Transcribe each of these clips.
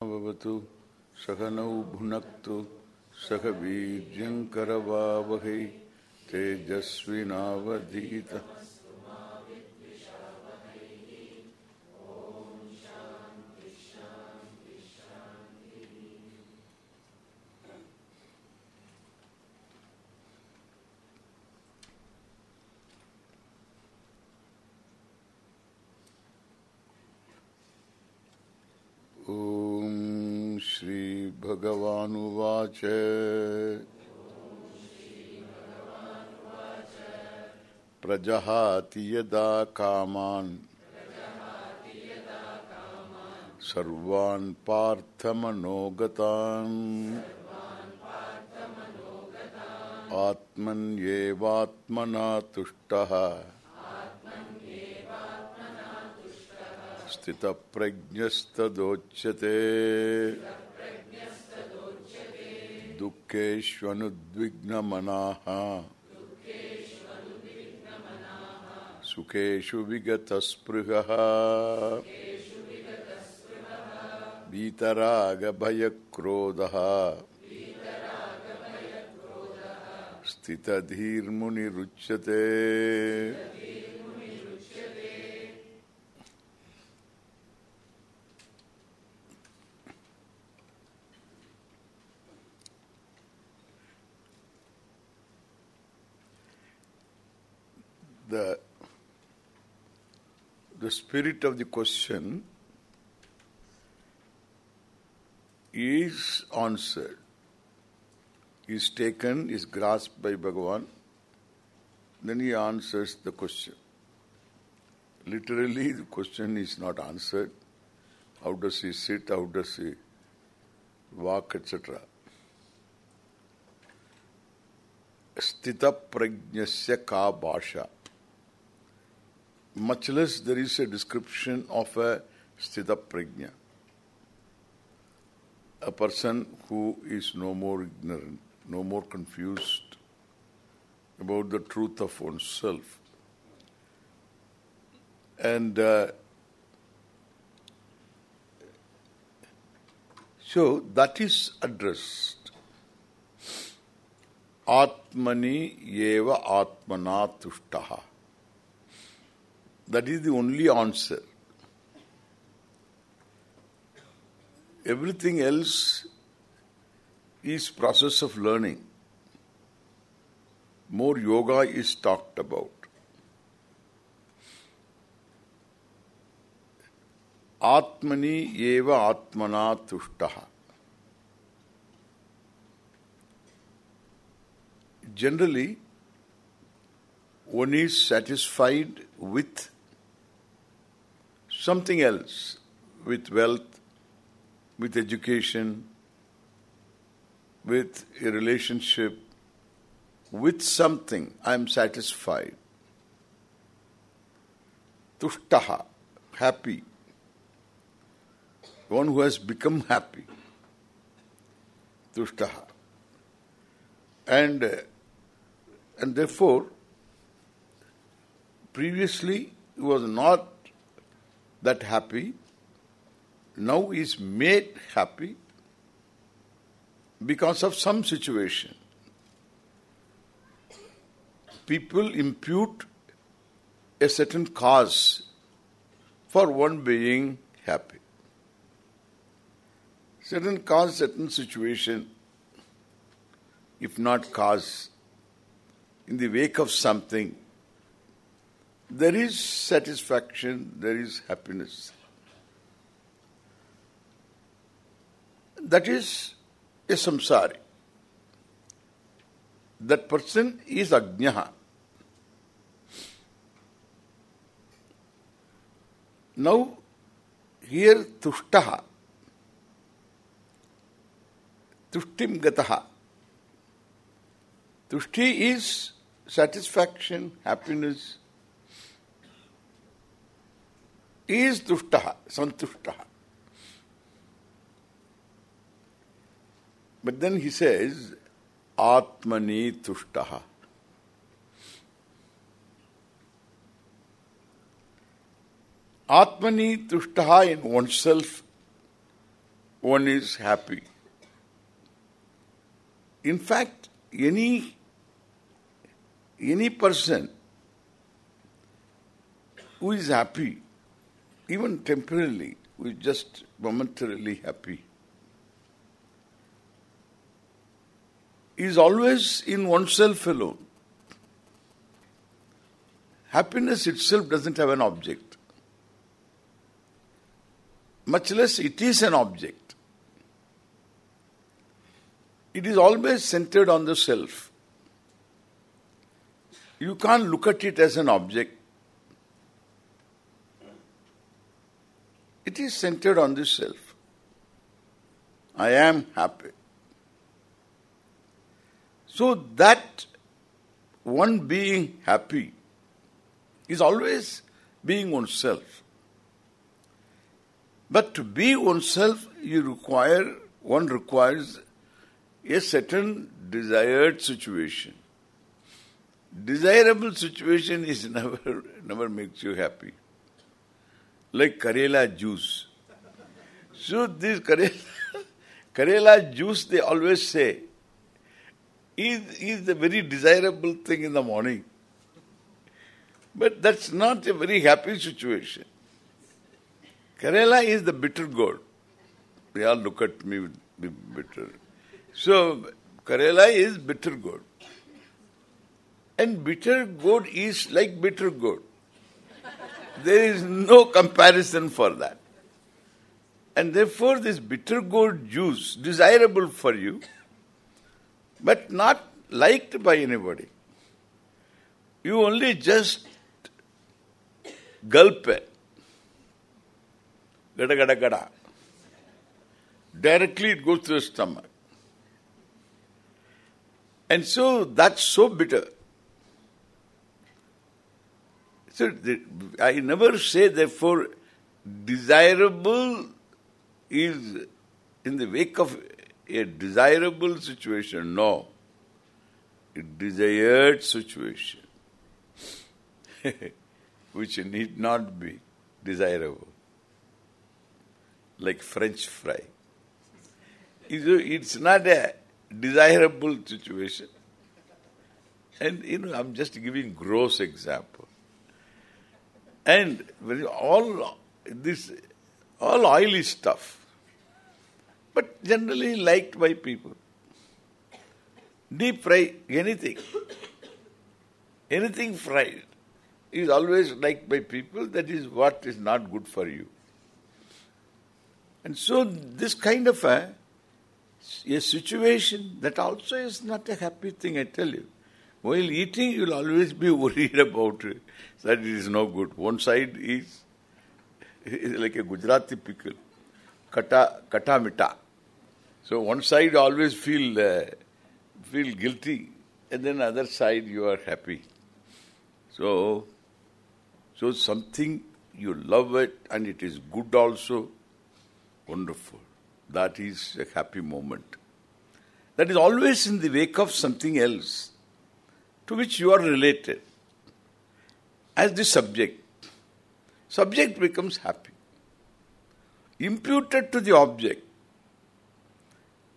भवतु सहनौ भुनक्तु सह वीर्यङ्करवावहै तेजस्विनावधीत। श्रीभगवानुवाच प्रजहाति यदा कामान् सर्वान् पार्थमनोगतान् आत्मन्येवात्मना तुष्टः स्थितप्रज्ञस्तदोच्यते दुःखेष्वनुद्विग्नमनाः। सुखेषु विगतस्पृहः। वीतरागभयक्रोधः स्थितधीर्मुनिरुच्यते। The spirit of the question is answered, is taken, is grasped by Bhagavan, then he answers the question. Literally, the question is not answered. How does he sit? How does he walk, etc. Sthita prajnasya ka bhasha much less there is a description of a sthita prajna. A person who is no more ignorant, no more confused about the truth of oneself. And uh, so that is addressed. Atmani eva atmana tushtaha. That is the only answer. Everything else is process of learning. More yoga is talked about. Atmani eva atmana tushtaha. Generally, one is satisfied with something else, with wealth, with education, with a relationship, with something, I am satisfied. Tushtaha, happy. One who has become happy. Tushtaha. And, uh, and therefore, previously he was not that happy, now is made happy because of some situation. People impute a certain cause for one being happy. Certain cause, certain situation, if not cause, in the wake of something, there is satisfaction, there is happiness. That is a samsari. That person is ajnaha. Now, here tushtaha, tushtim gataha. Tushti is satisfaction, happiness, is tushtaha, santushtaha. But then he says, Atmani tushtaha. Atmani tushtaha in oneself, one is happy. In fact, any any person who is happy, even temporarily, is just momentarily happy, is always in oneself alone. Happiness itself doesn't have an object. Much less it is an object. It is always centered on the self. You can't look at it as an object. It is centered on the self. I am happy. So that one being happy is always being oneself. But to be oneself, you require, one requires a certain desired situation. Desirable situation is never, never makes you happy. Like Karela juice. So this Karela, Karela juice, they always say, is, is the very desirable thing in the morning. But that's not a very happy situation. Karela is the bitter gourd. They all look at me with bitter. So, Karela is bitter gourd. And bitter gourd is like bitter gourd. There is no comparison for that. And therefore this bitter gourd juice, desirable for you, but not liked by anybody. You only just gulp it. Gada gada gada. Directly it goes to the stomach. And so that's so bitter. So I never say therefore desirable is in the wake of a desirable situation. No. A desired situation. which need not be desirable. Like French fry. It's not a desirable situation. And, you know, I'm just giving gross example. And all this, all oily stuff, but generally liked by people. Deep fry, anything. Anything fried is always liked by people, that is what is not good for you. And so this kind of a, a situation, that also is not a happy thing, I tell you. While eating, you will always be worried about it, that it is no good. One side is, is like a Gujarati pickle, kata, kata mita. So one side always feel uh, feel guilty, and then other side you are happy. So so something you love it and it is good also, wonderful. That is a happy moment. That is always in the wake of something else to which you are related. As the subject, subject becomes happy. Imputed to the object,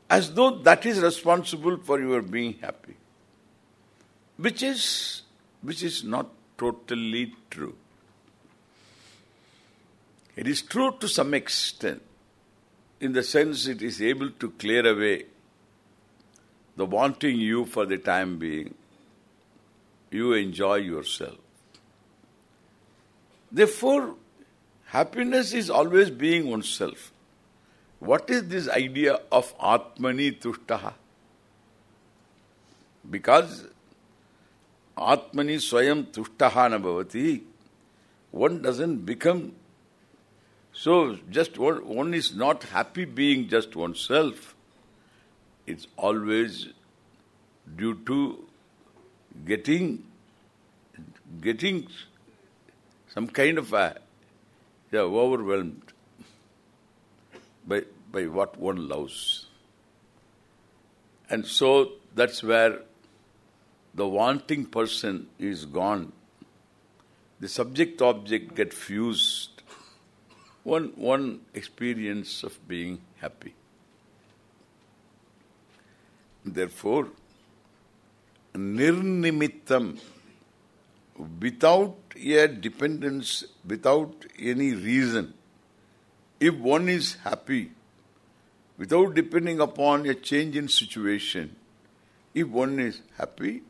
as though that is responsible for your being happy. Which is, which is not totally true. It is true to some extent, in the sense it is able to clear away the wanting you for the time being. You enjoy yourself. Therefore, happiness is always being oneself. What is this idea of Atmani Tushtaha? Because Atmani Swayam Tushtaha Nabhavati, one doesn't become so just one, one is not happy being just oneself. It's always due to getting getting some kind of a yeah, overwhelmed by by what one loves. And so that's where the wanting person is gone. The subject-object get fused one, one experience of being happy. Therefore, nirnimittam, without a dependence, without any reason, if one is happy, without depending upon a change in situation, if one is happy,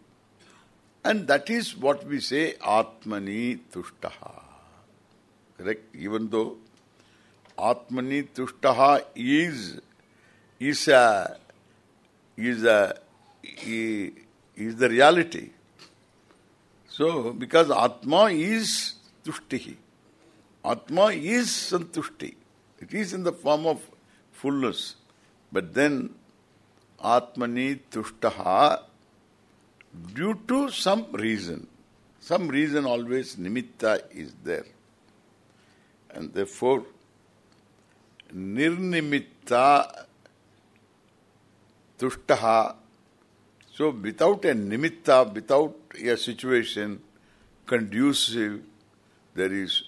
and that is what we say, Atmani Tushtaha. Correct? Even though Atmani Tushtaha is is a is a is the reality. So, because Atma is Tushtihi. Atma is Santushti. It is in the form of fullness. But then Atmani Tushtaha due to some reason. Some reason always nimitta is there. And therefore nirnimitta tushtaha so without a nimitta, without a situation conducive, there is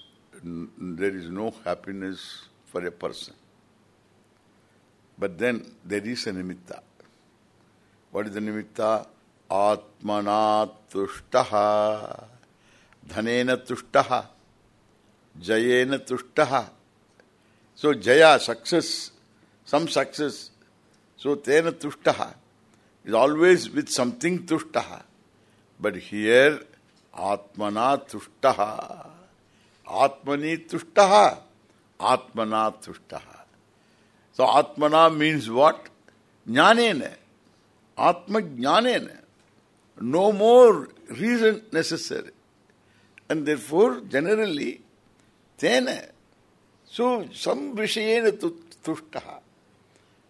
there is no happiness for a person. But then there is a nimitta. What is the nimitta? Atmana tushtaha, dhanena tushtaha, jayena tushtaha. So jaya, success, some success. So tena tushtaha is always with something tushtaha. But here, atmana tushtaha. Atmani tushtaha. Atmana tushtaha. So atmana means what? Jnanena. Atma jnanena. No more reason necessary. And therefore, generally, tena. So, some vishayena tushtaha.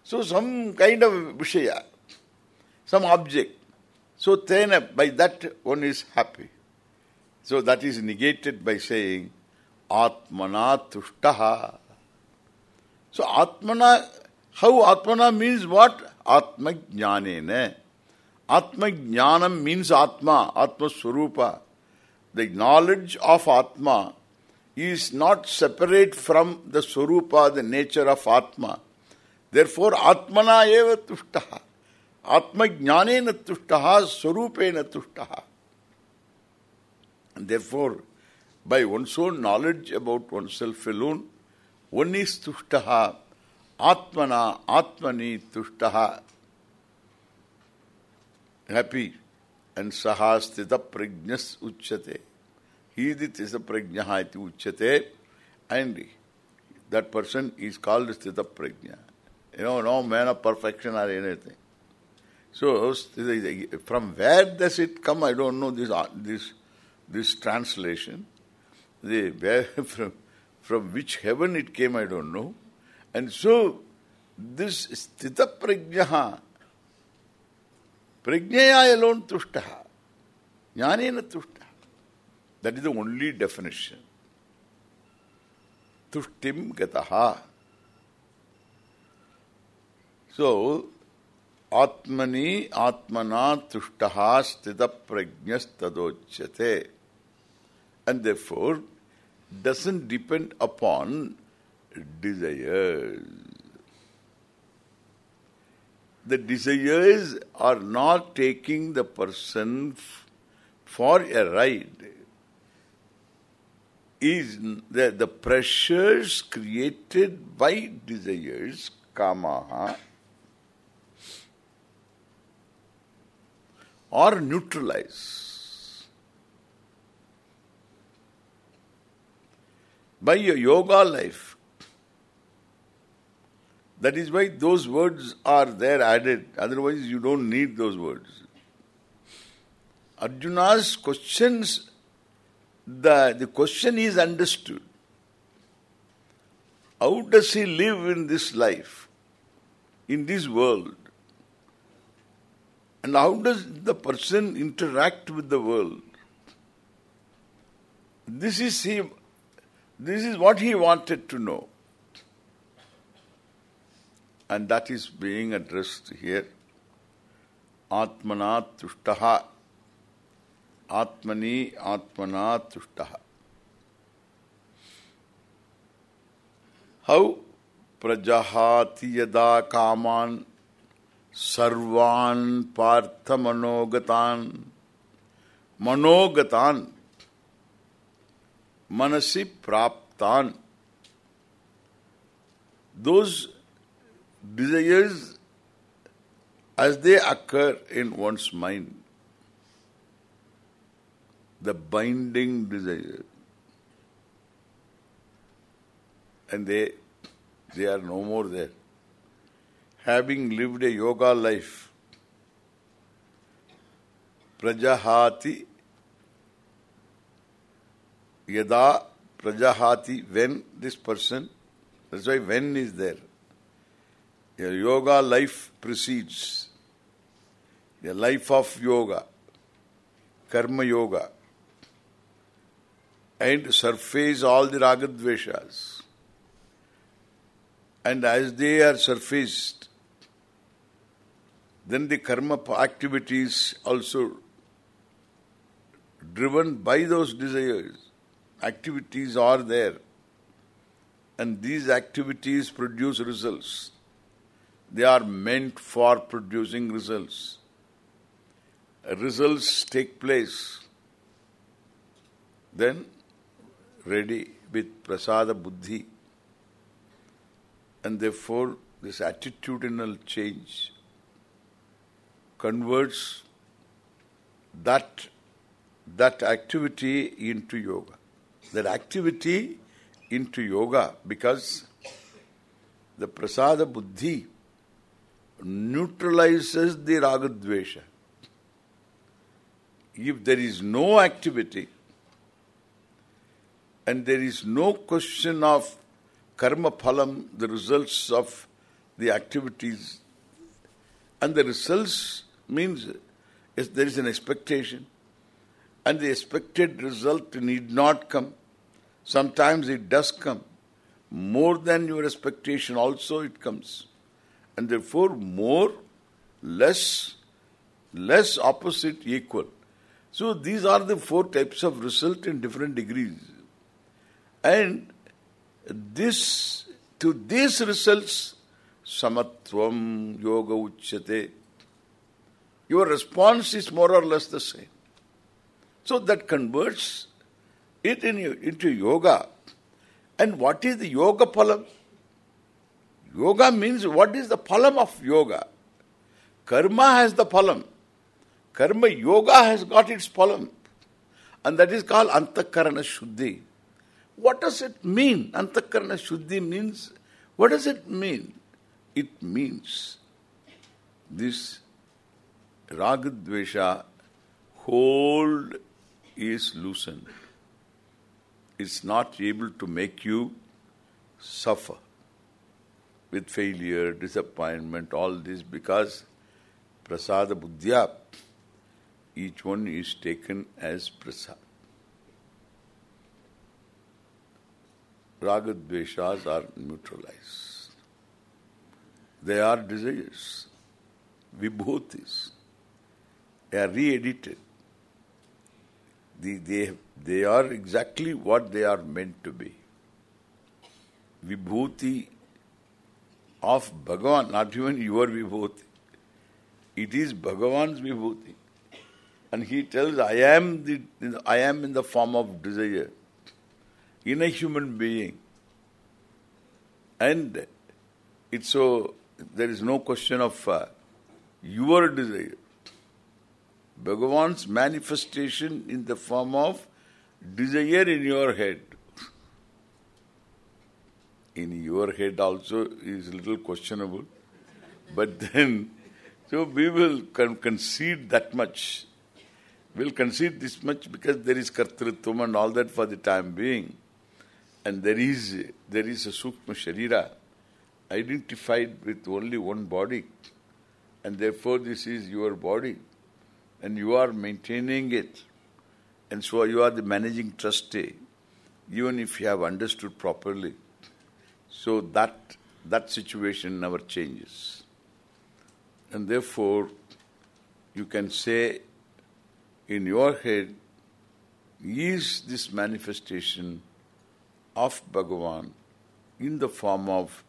So, some kind of vishaya, some object. So, tena, by that one is happy. So, that is negated by saying, Atmana tushtaha. So Atmana, how Atmana means what? Atma jnanena. Atma jnanam means Atma, Atma Swarupa. The knowledge of Atma is not separate from the Swarupa, the nature of Atma. Therefore, Atmana eva tushtaha. आत्मज्ञान तुष्ट, स्वरूपेण तुष्ट। There by one so knowledge about one self loon one तुष्ट आत्मना आत्मनि तुष्ट happy and सहा स्थित प्रज्ञ उच्यते प्रज्ञ उच्यते and that person is called sthita prajna you know, no man of perfection or anything So, from where does it come? I don't know this uh, this this translation. The where from from which heaven it came, I don't know. And so, this sthita prajnaha, prajnaya alone tushtaha, jnanena tushtaha. That is the only definition. Tushtim gataha. So, Atmani Sthita Prajnas Tadochyate. And therefore, doesn't depend upon desires. The desires are not taking the person for a ride. Is the, the pressures created by desires, kama, are neutralize. By your yoga life. That is why those words are there added. Otherwise you don't need those words. Arjuna's questions, the, the question is understood. How does he live in this life, in this world? And how does the person interact with the world? This is he, this is what he wanted to know. And that is being addressed here. Atmana tushtaha. Atmani atmana tushtaha. How prajahati yada kaman सर्वान् पार्थ मनोगतान। मनोगतान। मनसि प्राप्तान। Those desires as they occur in one's mind the binding desire and they they are no more there. Having lived a yoga life prajahati yada prajahati when this person that's why when is there a yoga life precedes the life of yoga karma yoga and surface all the ragadveshas. And as they are surfaced then the karma activities also driven by those desires activities are there and these activities produce results. They are meant for producing results. Results take place. Then ready with prasada buddhi. And therefore this attitudinal change converts that that activity into yoga that activity into yoga because the prasada buddhi neutralizes the ragadvesha. If there is no activity and there is no question of karma phalam, the results of the activities, and the results means there is an expectation, and the expected result need not come. Sometimes it does come. More than your expectation also it comes. And therefore more, less, less opposite, equal. So these are the four types of result in different degrees. And this, to these results, samatvam yoga uchyate. Your response is more or less the same. So that converts it in, into yoga. And what is the yoga phalam? Yoga means what is the phalam of yoga? Karma has the phalam. Karma yoga has got its phalam. And that is called antakarana shuddhi. What does it mean? Antakarana shuddhi means, what does it mean? It means this ragadvesha hold is loosened It's not able to make you suffer with failure, disappointment, all this because prasada buddhya, each one is taken as prasad. Ragadveshas are neutralized. They are desires, vibhutis. They are re-edited. The, they, they are exactly what they are meant to be. Vibhuti of Bhagavan, not even your Vibhuti. It is Bhagavan's Vibhuti. And he tells, I am the I am in the form of desire in a human being. And it's so, there is no question of uh, your desire. Bhagavan's manifestation in the form of desire in your head. In your head also is a little questionable. But then, so we will con concede that much. We'll concede this much because there is kartritvam and all that for the time being. And there is there is a sukma sharira identified with only one body. And therefore this is your body and you are maintaining it, and so you are the managing trustee, even if you have understood properly. So that that situation never changes. And therefore, you can say in your head, is this manifestation of Bhagavan, in the form of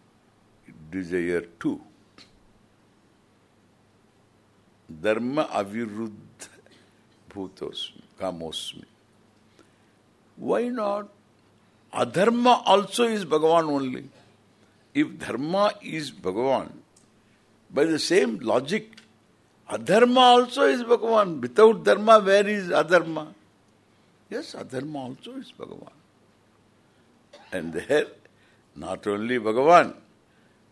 desire too. Dharma aviruddha bhutosmi, kamosmi. Why not? Adharma also is Bhagavan only. If dharma is Bhagavan, by the same logic, adharma also is Bhagavan. Without dharma, where is adharma? Yes, adharma also is Bhagavan. And there, not only Bhagavan,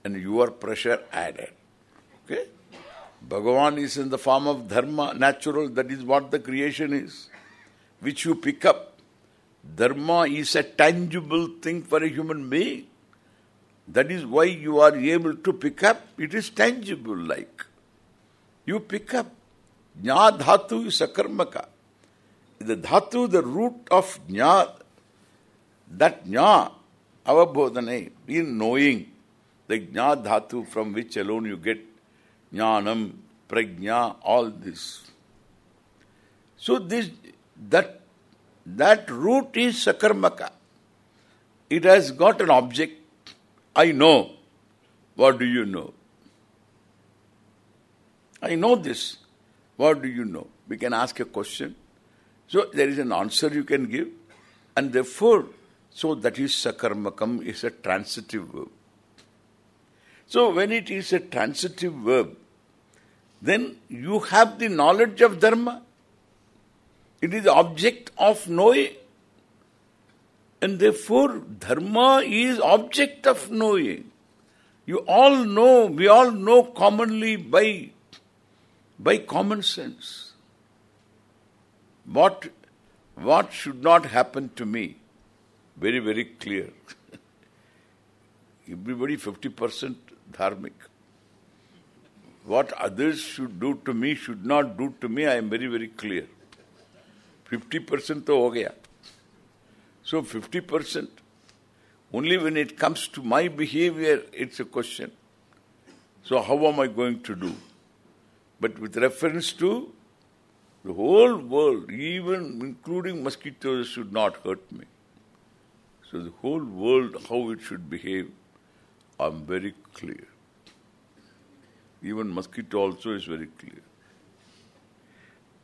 and your pressure added. Okay? Bhagavan is in the form of dharma, natural, that is what the creation is, which you pick up. Dharma is a tangible thing for a human being. That is why you are able to pick up. It is tangible like. You pick up. Jna dhatu is akarmaka. The dhatu, the root of jna, that jna, avabodhane, in knowing, the jna dhatu from which alone you get jnanam, prajna, all this. So this, that, that root is sakarmaka. It has got an object. I know. What do you know? I know this. What do you know? We can ask a question. So there is an answer you can give. And therefore, so that is sakarmakam is a transitive verb. So when it is a transitive verb, then you have the knowledge of dharma. It is object of knowing. And therefore, dharma is object of knowing. You all know, we all know commonly by, by common sense. What, what should not happen to me? Very, very clear. Everybody 50% dharmic. What others should do to me, should not do to me, I am very, very clear. 50% to ho gaya. So 50%, only when it comes to my behavior, it's a question. So how am I going to do? But with reference to the whole world, even including mosquitoes, should not hurt me. So the whole world, how it should behave, I'm very clear. Even mosquito also is very clear.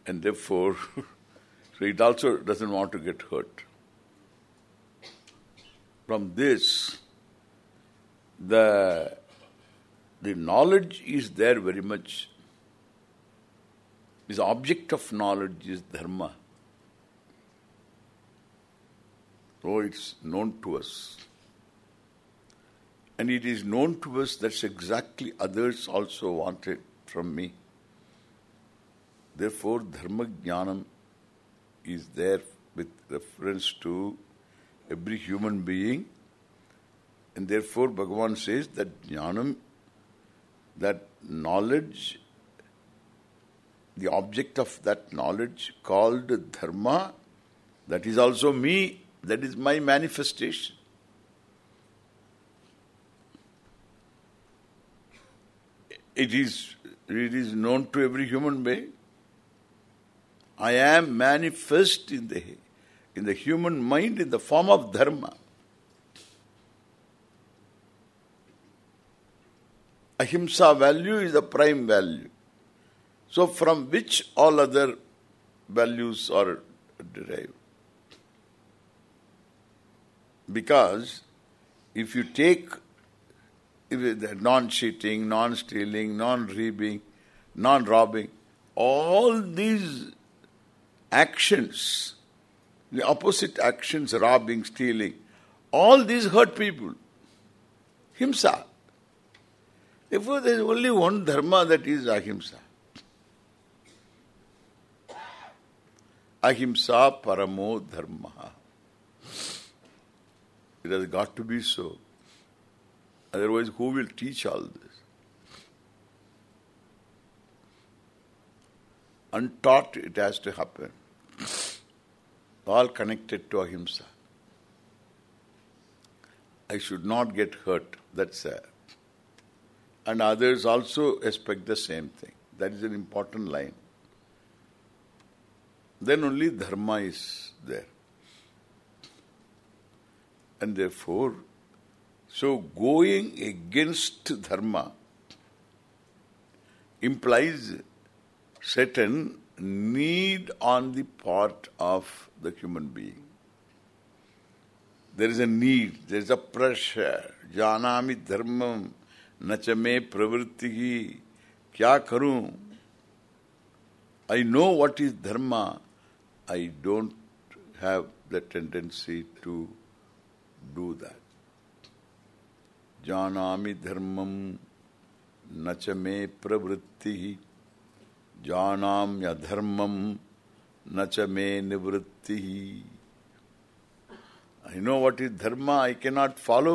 And therefore, so it also doesn't want to get hurt. From this, the the knowledge is there very much. This object of knowledge is dharma. So it's known to us. And it is known to us that's exactly others also wanted from me. Therefore, dharma jnanam is there with reference to every human being. And therefore, Bhagavan says that jnanam, that knowledge, the object of that knowledge called dharma, that is also me, that is my manifestation. It is it is known to every human being. I am manifest in the in the human mind in the form of dharma. Ahimsa value is the prime value. So from which all other values are derived. Because if you take non-cheating, non-stealing, non-reaping, non-robbing, all these actions, the opposite actions, robbing, stealing, all these hurt people. Himsa. Therefore, there is only one dharma that is ahimsa. Ahimsa paramo dharma. It has got to be so. Otherwise, who will teach all this? Untaught, it has to happen. All connected to ahimsa. I should not get hurt. That's a, and others also expect the same thing. That is an important line. Then only dharma is there. And therefore, So going against dharma implies certain need on the part of the human being. There is a need, there is a pressure. Janami dharmam nachame pravrittihi kya karu? I know what is dharma. I don't have the tendency to do that. जानामि धर्मम् न च मे प्रवृत्ति। प्रवृत्तिः जानाम्यधर्मम् न च मे निवृत्ति। आई know what is dharma I I cannot follow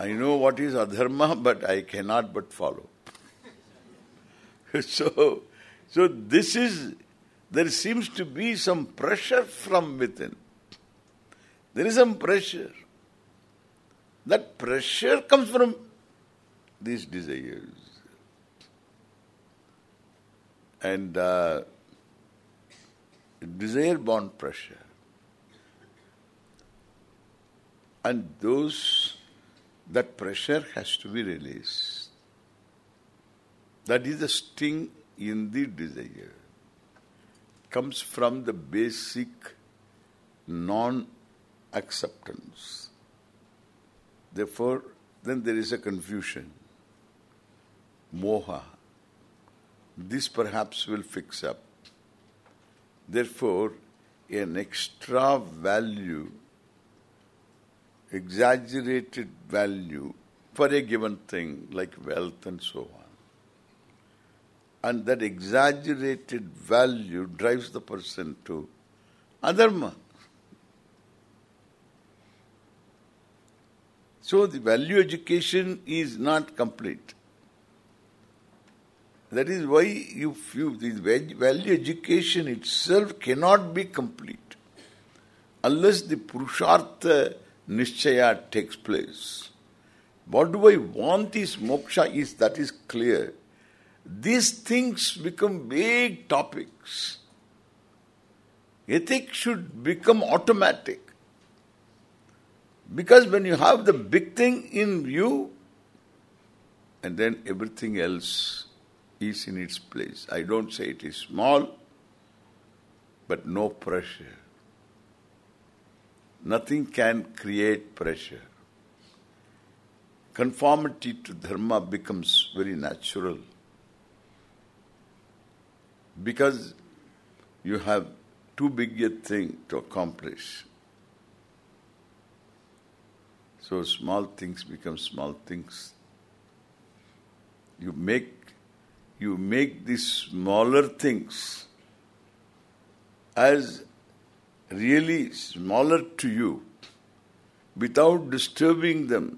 I know what is adharma I I cannot but follow so so this is there seems to be some pressure from within there is some pressure That pressure comes from these desires and uh, desire born pressure. And those, that pressure has to be released. That is the sting in the desire. Comes from the basic non-acceptance. Therefore, then there is a confusion. Moha this perhaps will fix up. Therefore, an extra value, exaggerated value for a given thing like wealth and so on. And that exaggerated value drives the person to adharma. So the value education is not complete. That is why you feel this value education itself cannot be complete unless the Purushartha Nishchaya takes place. What do I want is moksha is that is clear. These things become big topics. Ethics should become automatic. Because when you have the big thing in view, and then everything else is in its place. I don't say it is small, but no pressure. Nothing can create pressure. Conformity to dharma becomes very natural. Because you have too big a thing to accomplish. So small things become small things. You make you make these smaller things as really smaller to you without disturbing them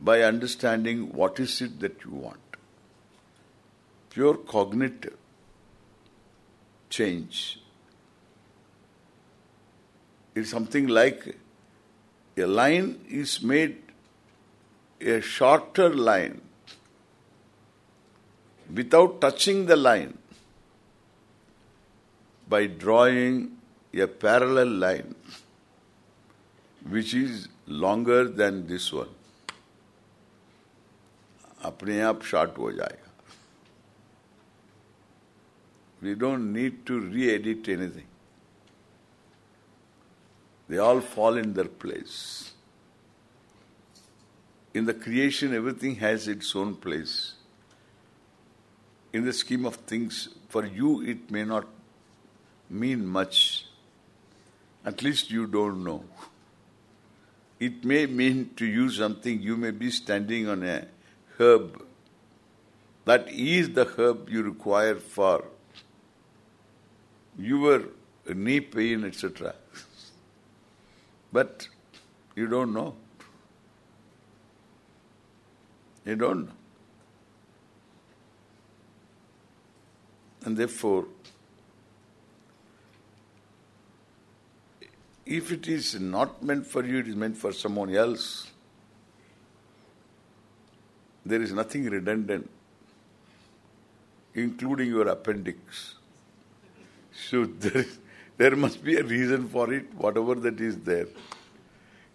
by understanding what is it that you want. Pure cognitive change is something like a line is made a shorter line without touching the line by drawing a parallel line which is longer than this one. अपने आप short हो जाएगा We don't need to re-edit anything. They all fall in their place. In the creation, everything has its own place in the scheme of things, for you it may not mean much. At least you don't know. It may mean to you something, you may be standing on a herb. That is the herb you require for your knee pain, etc. But you don't know. You don't know. And therefore, if it is not meant for you, it is meant for someone else, there is nothing redundant, including your appendix. So there, there must be a reason for it, whatever that is there.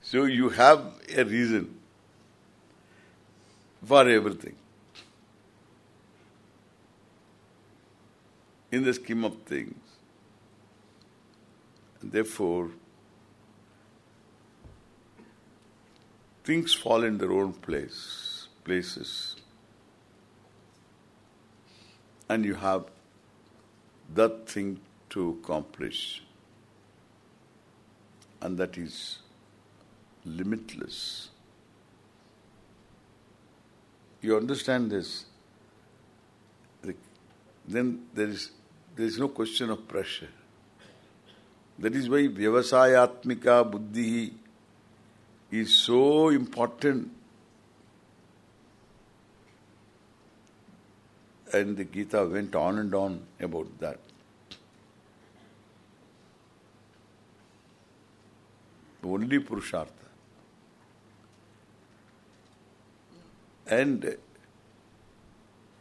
So you have a reason for everything. In the scheme of things. Therefore, things fall in their own place, places. And you have that thing to accomplish. And that is limitless. You understand this? Then there is there is no question of pressure. That is why Vyavasayatmika Buddhi is so important. And the Gita went on and on about that. Only Purushartha. And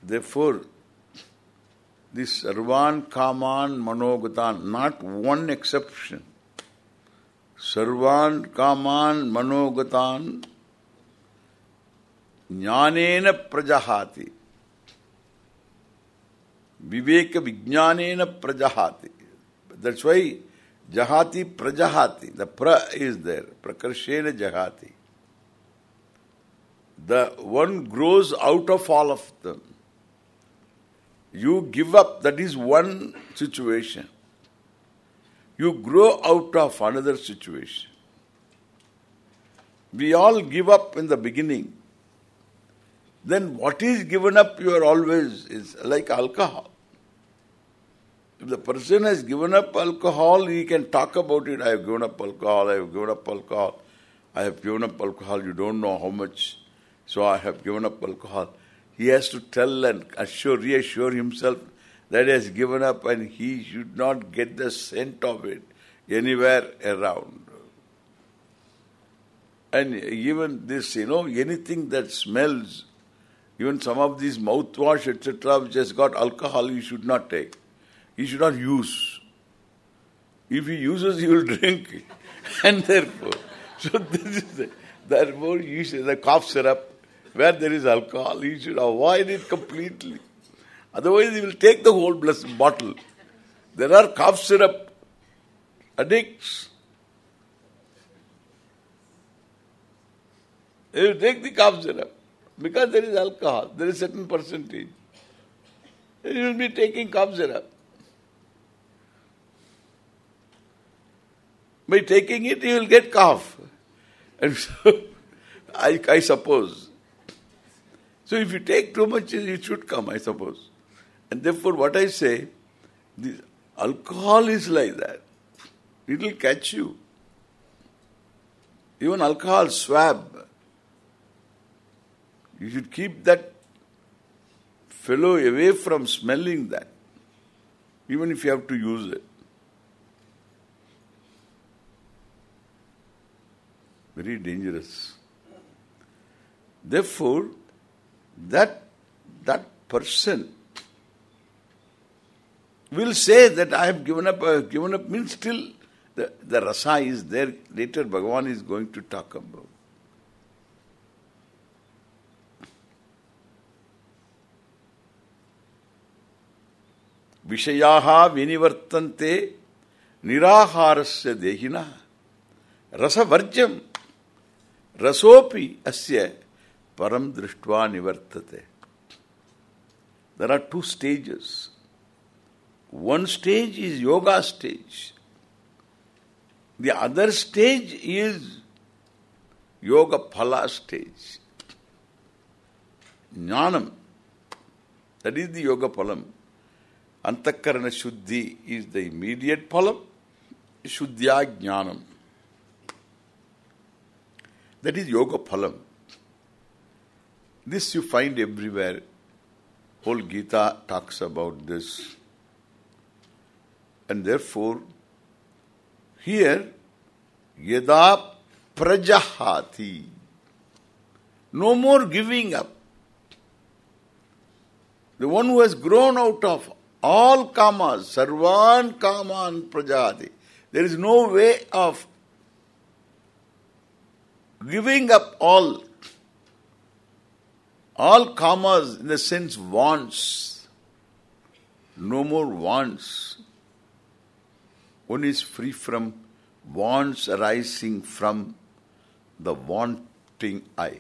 therefore, this Sarvan Kaman Manogatan, not one exception. Sarvan Kaman Manogatan Jnanena Prajahati. Viveka Vijnanena Prajahati. That's why Jahati Prajahati. The pra is there. Prakarshena Jahati. The one grows out of all of them. You give up, that is one situation. You grow out of another situation. We all give up in the beginning. Then what is given up you are always is like alcohol. If the person has given up alcohol, he can talk about it. I have given up alcohol, I have given up alcohol, I have given up alcohol, you don't know how much. So I have given up alcohol. He has to tell and assure, reassure himself that he has given up and he should not get the scent of it anywhere around. And even this, you know, anything that smells, even some of these mouthwash, etc., which has got alcohol, you should not take. You should not use. If he uses, he will drink. and therefore, so this is the, therefore you say the cough syrup, where there is alcohol, you should avoid it completely. Otherwise, he will take the whole blessed bottle. There are cough syrup addicts. He will take the cough syrup because there is alcohol, there is certain percentage. He will be taking cough syrup. By taking it, you will get cough. And so, I, I suppose, so if you take too much, it should come, I suppose. And therefore what I say, this alcohol is like that. It will catch you. Even alcohol swab. You should keep that fellow away from smelling that. Even if you have to use it. Very dangerous. Therefore, that that person will say that I have given up, uh, given up means still the, the rasa is there. Later Bhagavan is going to talk about. विषयाः विनिवर्तन्ते निराहारस्य देहिनः रसवर्ज्यं रसोपि अस्य param drishtva nivartate. There are two stages. One stage is yoga stage. The other stage is yoga phala stage. Jnanam. That is the yoga phalam. Antakarana shuddhi is the immediate phalam. Shuddhya jnanam. That is yoga phalam. This you find everywhere. Whole Gita talks about this. And therefore, here, yada prajahati. No more giving up. The one who has grown out of all kamas, sarvan kaman prajahati. There is no way of giving up all, all karmas in the sense wants, no more wants. One is free from wants arising from the wanting I.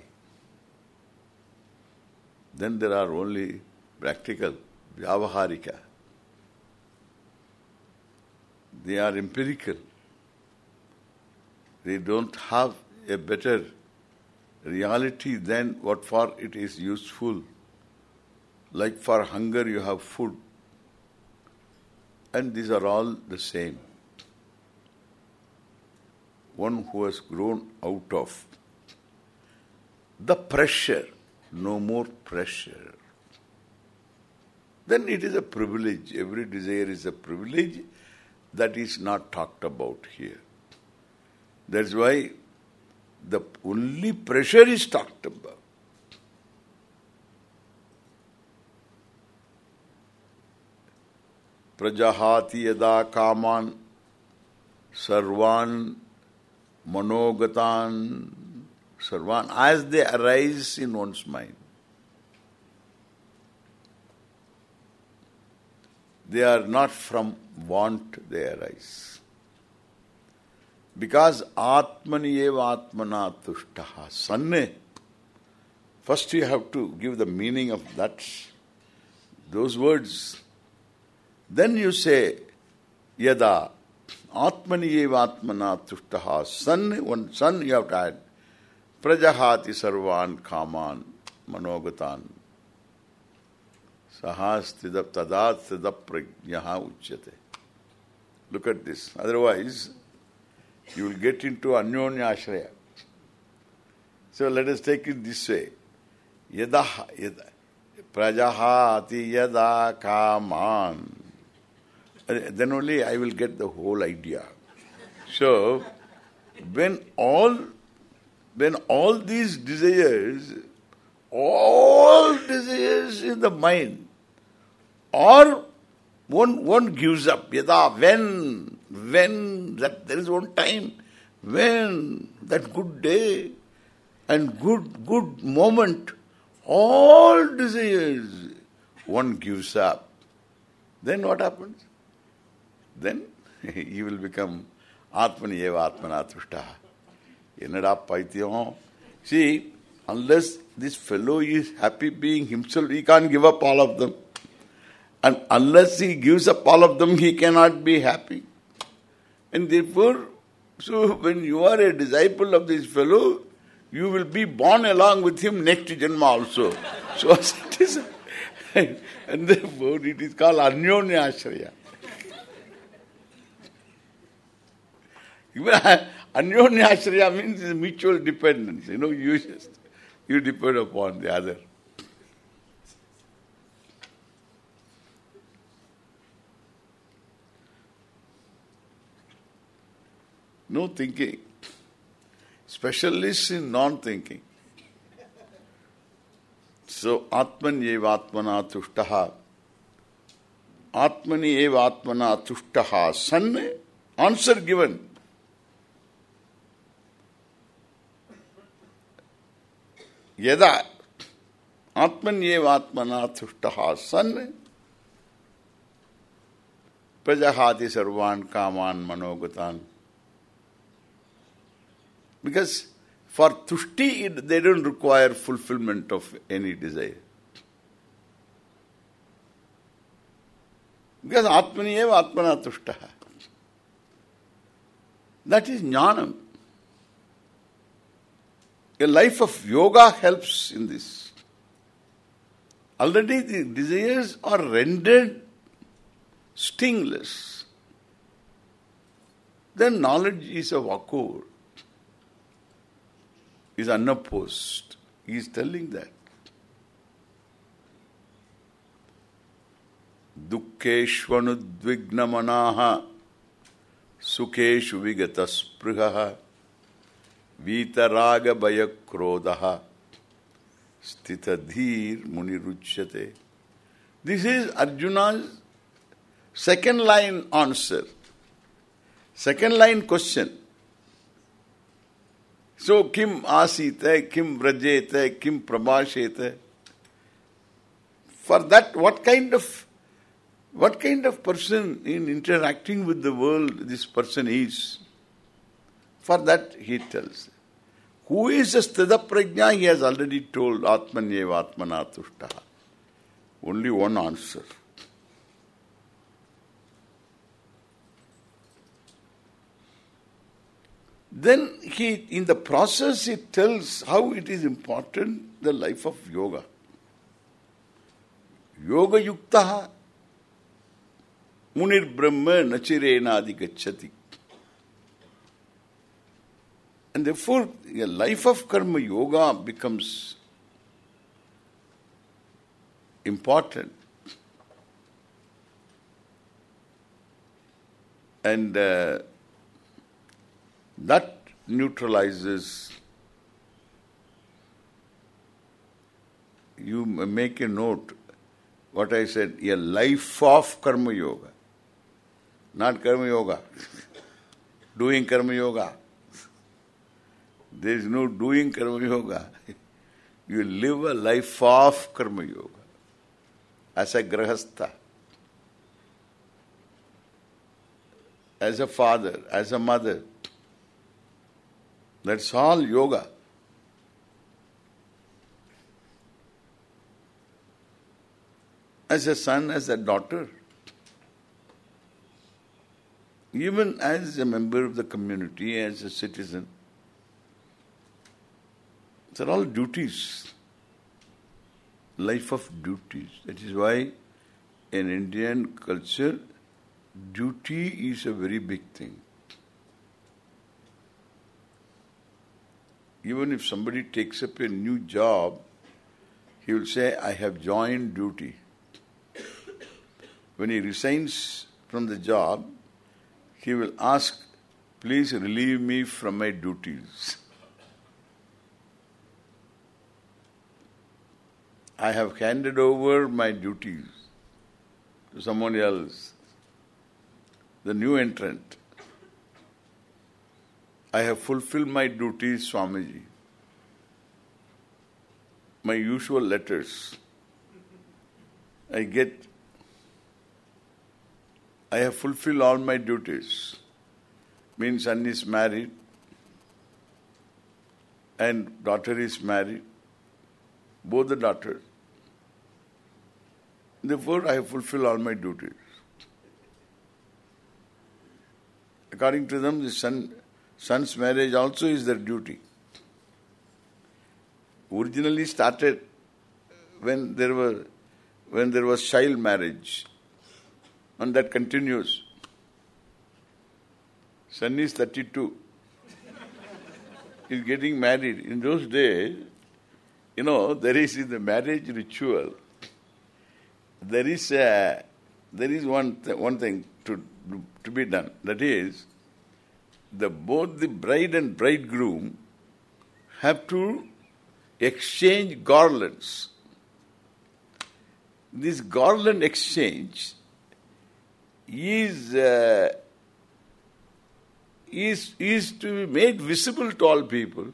Then there are only practical, vyavaharika. They are empirical. They don't have a better reality than what for it is useful. Like for hunger you have food. And these are all the same. One who has grown out of the pressure, no more pressure. Then it is a privilege. Every desire is a privilege that is not talked about here. That's why the only pressure is talked about. Prajahati yada kaman sarvan manogatan sarvan as they arise in one's mind. They are not from want they arise. Because Atmani eva Atmana tushtaha. Sanne. First you have to give the meaning of that, those words. Then you say, Yada Atmani eva Atmana tushtaha. San, one sun you have to add. Prajahati sarvan kaman manogatan. Sahastidap tadat stidap prajnaha uchyate. Look at this. Otherwise, you will get into Anyonya Ashraya. So let us take it this way. Yada, yada prajahati yada kaman. Uh, then only I will get the whole idea. So, when all when all these desires, all desires in the mind, or one one gives up, yada, when, when that there is one time when that good day and good good moment all desires one gives up. Then what happens? Then you will become atman eva atmanatushta enada paithiyam see unless this fellow is happy being himself he can't give up all of them. And unless he gives up all of them he cannot be happy. And therefore, so when you are a disciple of this fellow, you will be born along with him next janma also. So it is, and therefore it is called Anyonya Ashraya. Anyonya Ashraya means mutual dependence. You know, you just, you depend upon the other. No thinking. Specialists in non-thinking. So, Atman eva Atmana tushtaha. Atmani eva Atmana tushtaha. San, answer given. यदा आत्मन्येवात्मना तुष्टः सन् प्रजहाति सर्वान् कामान् मनोगतान् because for tushti they don't require fulfillment of any desire because atmani eva atmana tushtaha that is jnanam A life of yoga helps in this. Already the desires are rendered stingless. Then knowledge is a vakur, is unopposed. He is telling that. दुःखेष्वनुद्विग्नमनाः सुखेषु विगतस्पृहः वीतराग भय क्रोध स्थित धीर मुनिरुच्यते this is Arjun second line So kim asita, kim vrajeta, kim prabhasheta. For that, what kind of what kind of person in interacting with the world this person is? For that he tells. Who is a sthida? He has already told Atmanyeva Atmanatushta. Only one answer. Then he, in the process, he tells how it is important, the life of yoga. Yoga yuktaha Munir Brahma Nachirena Adhigachati. And therefore, the life of karma yoga becomes important. And uh, that neutralizes you make a note what I said, a life of karma yoga. Not karma yoga. doing karma yoga. There is no doing karma yoga. you live a life of karma yoga. As a grahastha. As a father, as a mother. That's all yoga. As a son, as a daughter even as a member of the community, as a citizen. They're all duties. Life of duties. That is why in Indian culture, duty is a very big thing. Even if somebody takes up a new job, he will say, I have joined duty. When he resigns from the job, he will ask, please relieve me from my duties. I have handed over my duties to someone else, the new entrant. I have fulfilled my duties, Swamiji. My usual letters. I get I have fulfilled all my duties. Means son is married and daughter is married. Both the daughters. Therefore, I have fulfilled all my duties. According to them, the son, son's marriage also is their duty. Originally started when there were when there was child marriage and that continues. Son is 32. He's getting married. In those days, you know, there is in the marriage ritual, there is a, there is one th one thing to to be done. That is, the both the bride and bridegroom have to exchange garlands. This garland exchange is uh, is is to be made visible to all people.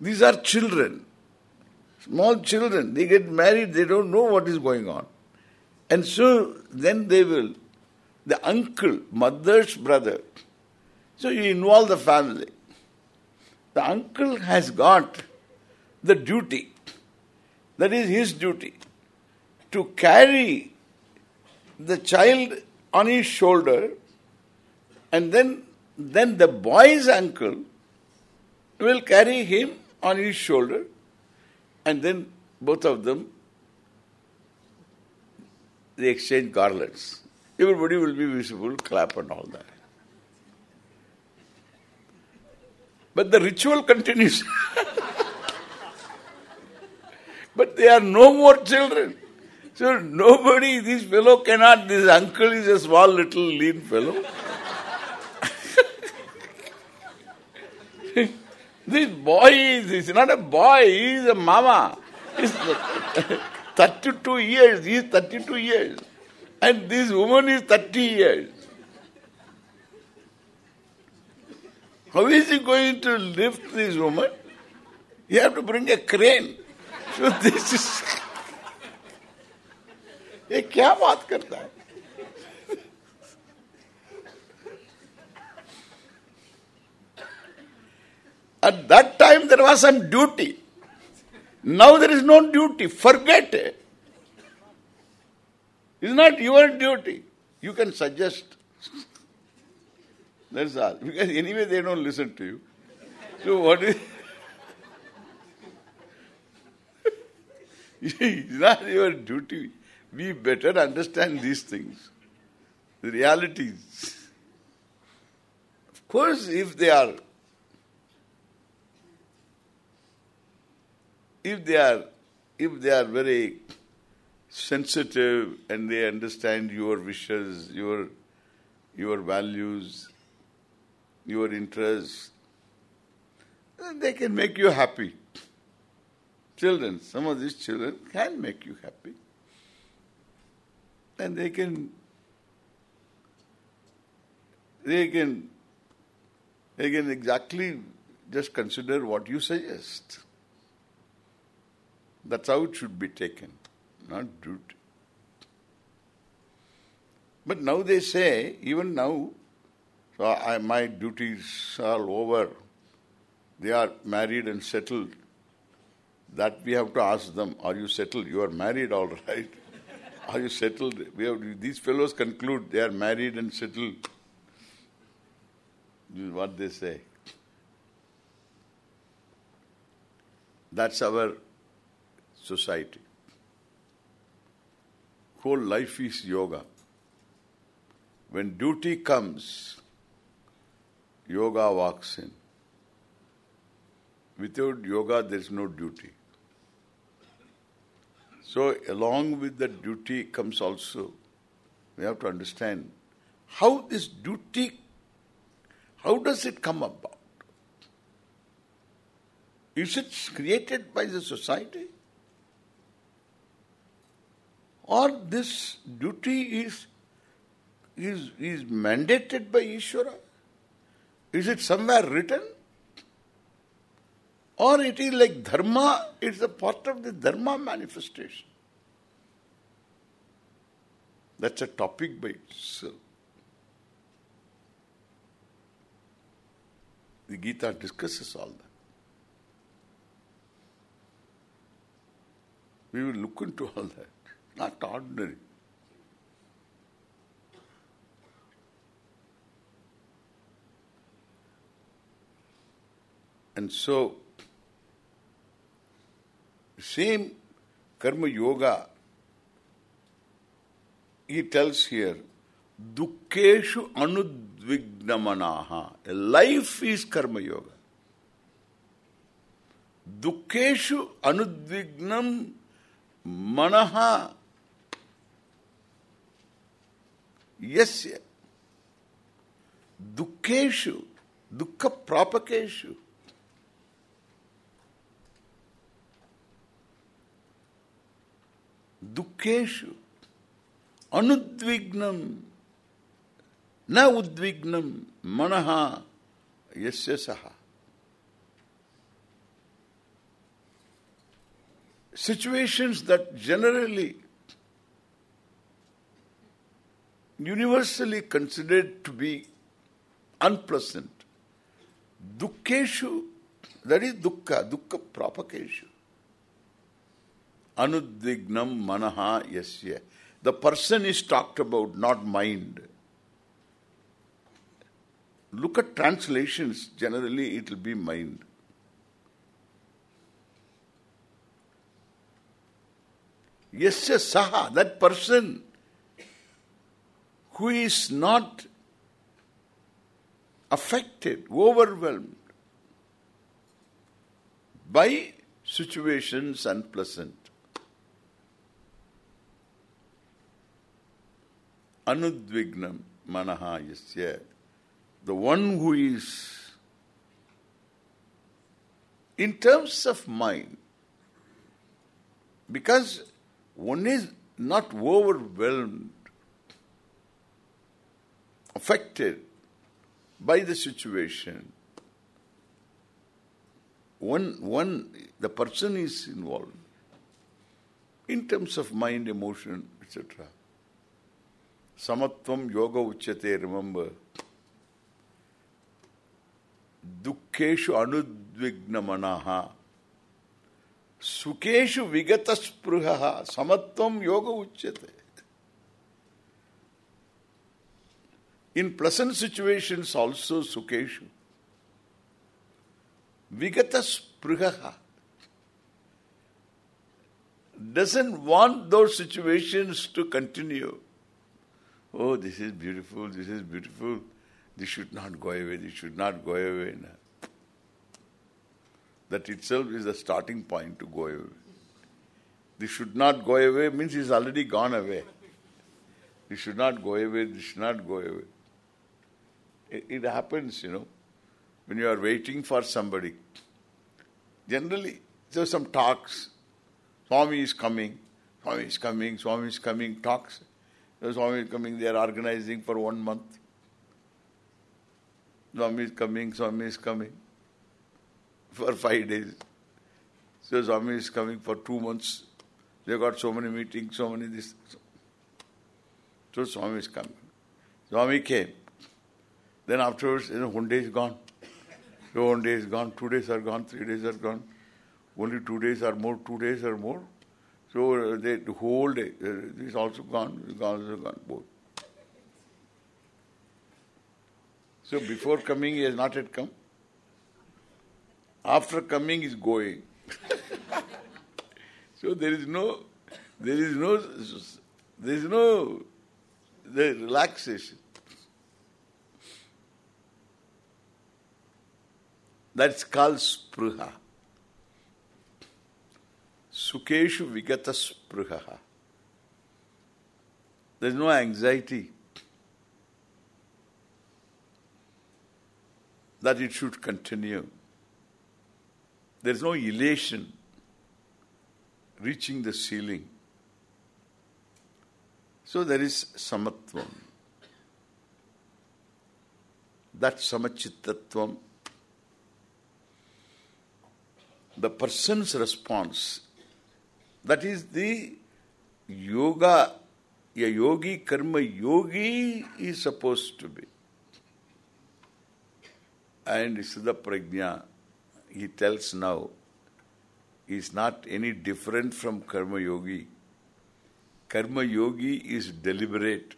These are children, small children. They get married, they don't know what is going on. And so then they will, the uncle, mother's brother. So you involve the family. The uncle has got the duty, that is his duty, to carry the child on his shoulder and then then the boy's uncle will carry him on his shoulder and then both of them they exchange garlands. Everybody will be visible, clap and all that. But the ritual continues. but they are no more children. So nobody, this fellow cannot, this uncle is a small little lean fellow. this boy is, he's not a boy, he is a mama. He's 32 years, he is 32 years. And this woman is 30 years. How is he going to lift this woman? You have to bring a crane. So this is... ये क्या बात करता है At that time there was some duty. Now there is no duty. Forget it. It's not your duty. You can suggest. that's all. Because anyway they don't listen to you. So what is... it's not your duty. We better understand these things. The realities. Of course, if they are if they are if they are very sensitive and they understand your wishes, your your values, your interests, they can make you happy. Children, some of these children can make you happy. And they can they can they can exactly just consider what you suggest. That's how it should be taken, not duty. But now they say, even now, so I, my duties are over. They are married and settled. That we have to ask them, are you settled? You are married, all right. Are you settled? We have These fellows conclude they are married and settled. This is what they say. That's our society. Whole life is yoga. When duty comes, yoga walks in. Without yoga, there is no duty. So along with the duty comes also, we have to understand how this duty, how does it come about? Is it created by the society? Or this duty is is is mandated by Ishvara? Is it somewhere written? Or it is like dharma, it's a part of the dharma manifestation. That's a topic by itself. The Gita discusses all that. We will look into all that. Not ordinary. And so, same karma yoga, he tells here, dukkeshu anudvignamanaha. Life is karma yoga. Dukkeshu anudvignam manaha Yasya dukkeshu, dukkha propakeshu. Dukkeshu anudvignam na udvignam manaha yasya saha. Situations that generally universally considered to be unpleasant. Dukkeshu, that is dukkha, dukkha propagation. Anudvignam manaha yasya. The person is talked about, not mind. Look at translations, generally it will be mind. Yasya saha, that person who is not affected, overwhelmed by situations unpleasant. Anudvignam manaha yasya. The one who is in terms of mind, because one is not overwhelmed affected by the situation. one, one, the person is involved in terms of mind, emotion, etc. Samatvam yoga uchyate, remember. Dukkeshu anudvigna manaha. Sukeshu vigata spruhaha. Samatvam yoga uchyate. In pleasant situations also sukeshu. Vigata spruhaha doesn't want those situations to continue. Oh, this is beautiful, this is beautiful. This should not go away, this should not go away. That itself is the starting point to go away. This should not go away means it's already gone away. This should not go away, this should not go away. It, it happens, you know, when you are waiting for somebody. Generally, there are some talks, Swami is coming, Swami is coming, Swami is coming, talks. Swami is coming, they are organizing for one month. Swami is coming, Swami is coming for five days. So Swami is coming for two months. They got so many meetings, so many this. So Swami is coming. Swami came. Then afterwards, you know, one day is gone. So one day is gone, two days are gone, three days are gone only two days or more, two days or more. So uh, they, the whole day, uh, this also gone, also gone, both. So before coming, he has not yet come. After coming, he is going. so there is no, there is no, there is no, the relaxation. That's called spruha. Sukeshu vigata spruha. There is no anxiety that it should continue. There is no elation reaching the ceiling. So there is samatvam. That samachittatvam, the person's response that is the yoga. A yogi, karma yogi is supposed to be. And Sthita Prajna, he tells now, is not any different from karma yogi. Karma yogi is deliberate.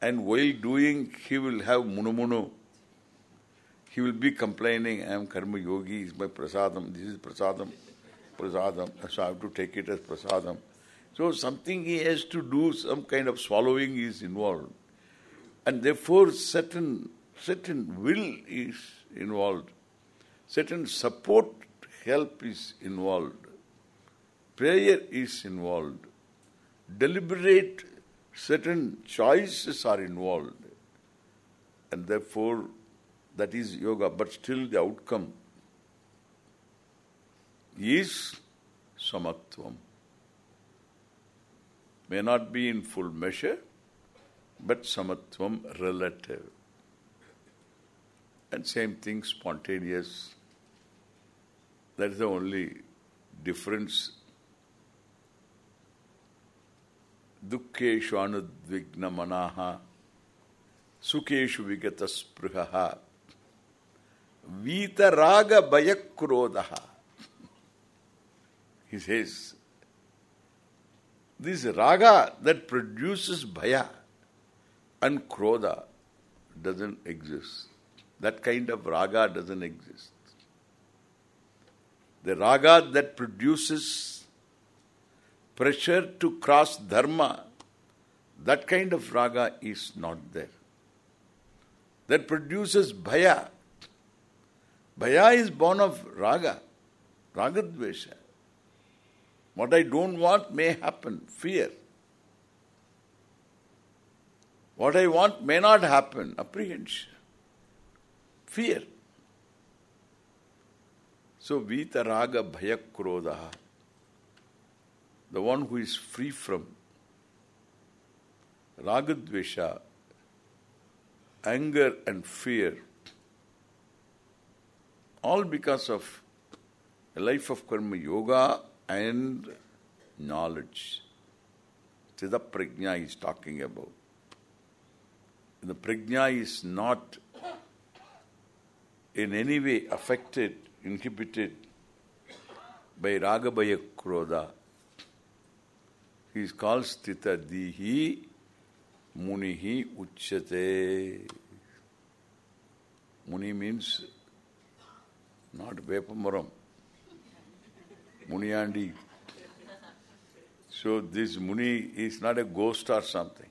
And while doing, he will have munumuno. He will be complaining, I am karma yogi, is my prasadam, this is prasadam prasadam, so I have to take it as prasadam. So something he has to do, some kind of swallowing is involved. And therefore certain certain will is involved. Certain support, help is involved. Prayer is involved. Deliberate certain choices are involved. And therefore that is yoga. But still the outcome is samatvam. May not be in full measure, but samatvam relative. And same thing, spontaneous. That is the only difference. Dukkeshu anudvigna manaha sukeshu vigata spruhaha vita raga bayakrodaha he says, this raga that produces bhaya and krodha doesn't exist. That kind of raga doesn't exist. The raga that produces pressure to cross dharma, that kind of raga is not there. That produces bhaya. Bhaya is born of raga, ragadvesha. What I don't want may happen. Fear. What I want may not happen. Apprehension. Fear. So Vita Raga Bhaya Krodha, the one who is free from Ragadvesha, anger and fear, All because of a life of karma yoga and knowledge. Sthita prajna is talking about. The prajna is not in any way affected, inhibited by raga bhaya krodha. He is called sthita dihi munihi uchyate. Muni means not Vepamaram. Muniyandi. So this Muni is not a ghost or something.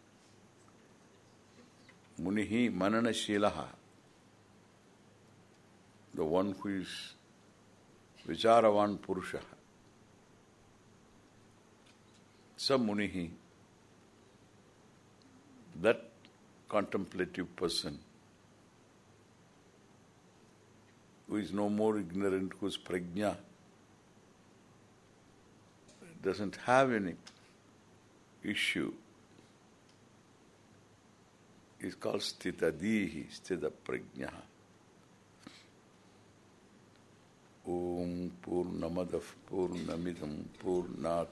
Munihi manana shilaha. The one who is vicharavan purusha. Sa munihi. That contemplative person who is no more ignorant, whose prajna doesn't have any issue, is called stitadihi, stita prajna. Om Purnamadav Purnamidam Purnat